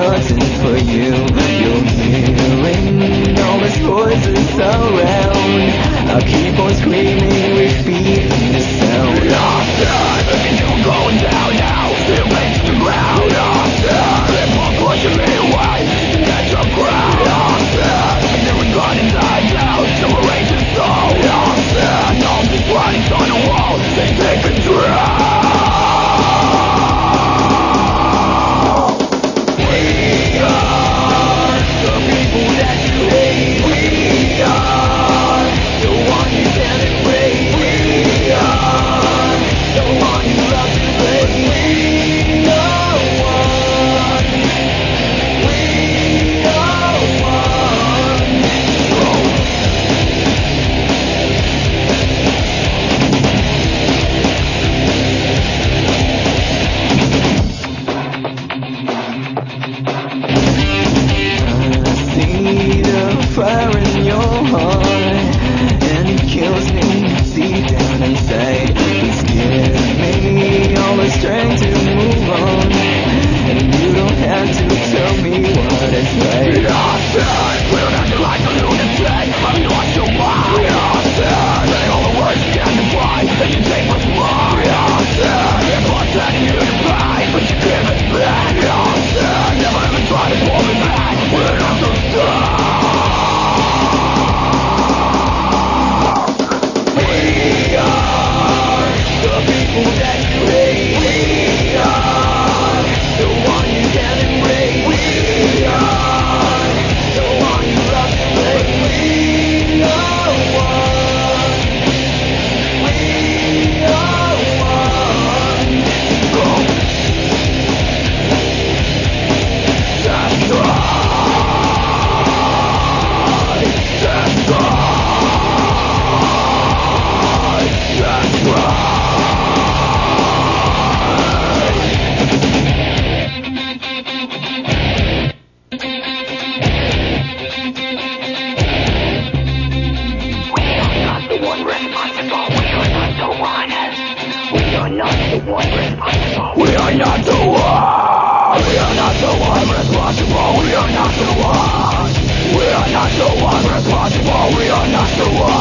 nothing for you. You're hearing all these voices around. I'll keep on screaming. are not the ones. We are not the ones responsible. We are not the ones. We are not the ones responsible. We are not the ones.